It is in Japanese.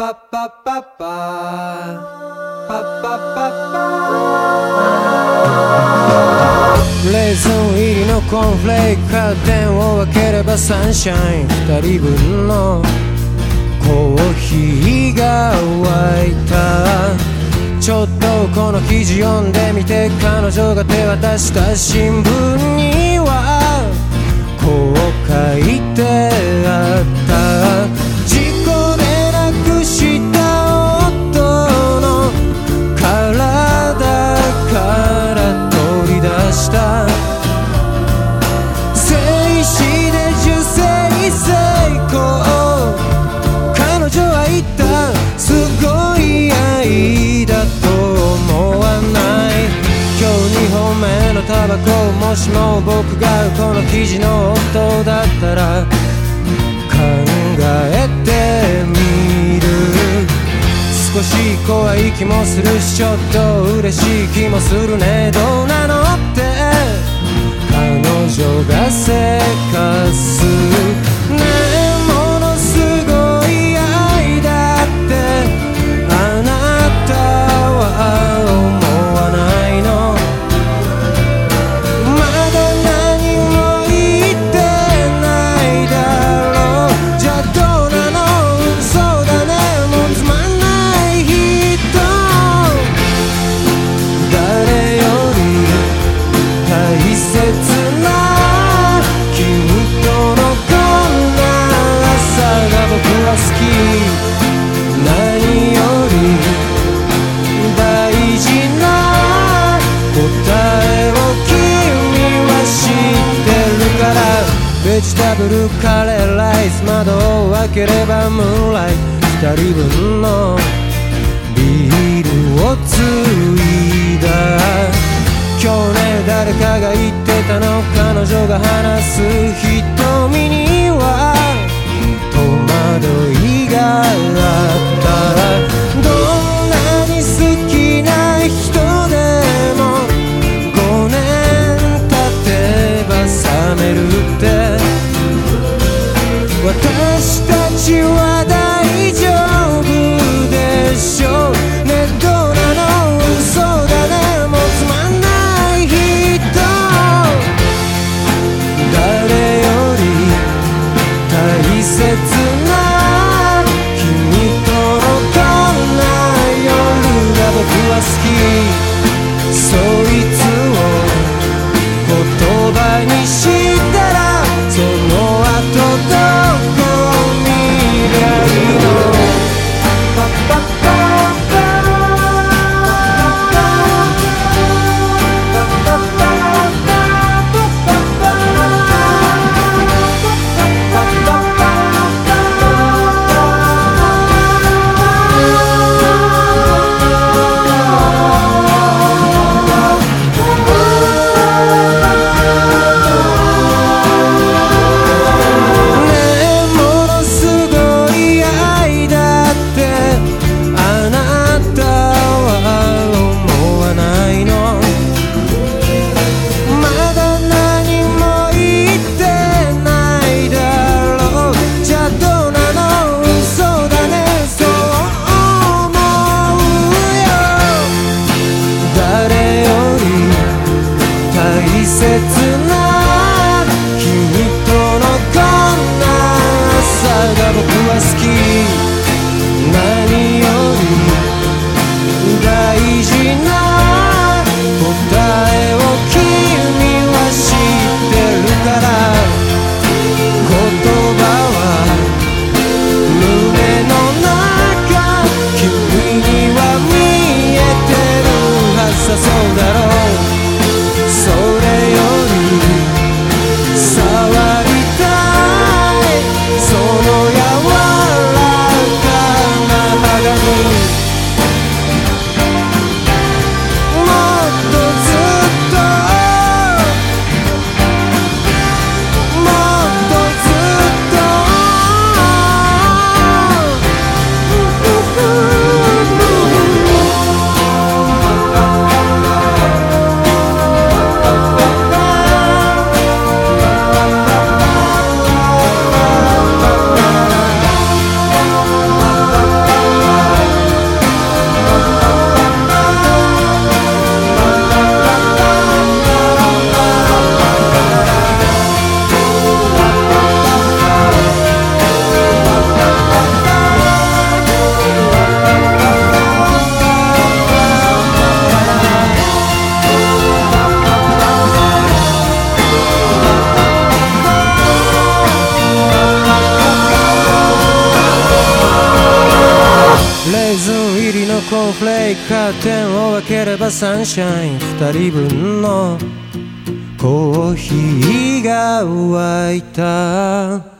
パッパッパッパ。パパパパ。レーズン入りのコンフレークカーテンを開ければサンシャイン。二人分のコーヒーが沸いた。ちょっとこの記事読んでみて彼女が手渡した新聞には。こう書いてタバコもしも僕がこの記事の夫だったら考えてみる。少し怖い気もするしちょっと嬉しい気もするね。どうなのって。彼女がせかす。スタブルカレーライス窓を開ければムーンライト二人分のビールをついだ。今日ね誰かが言ってたの。彼女が話す人。set レーズン入りのコーンフレークカーテンを開ければサンシャイン。2人分のコーヒーが沸いた。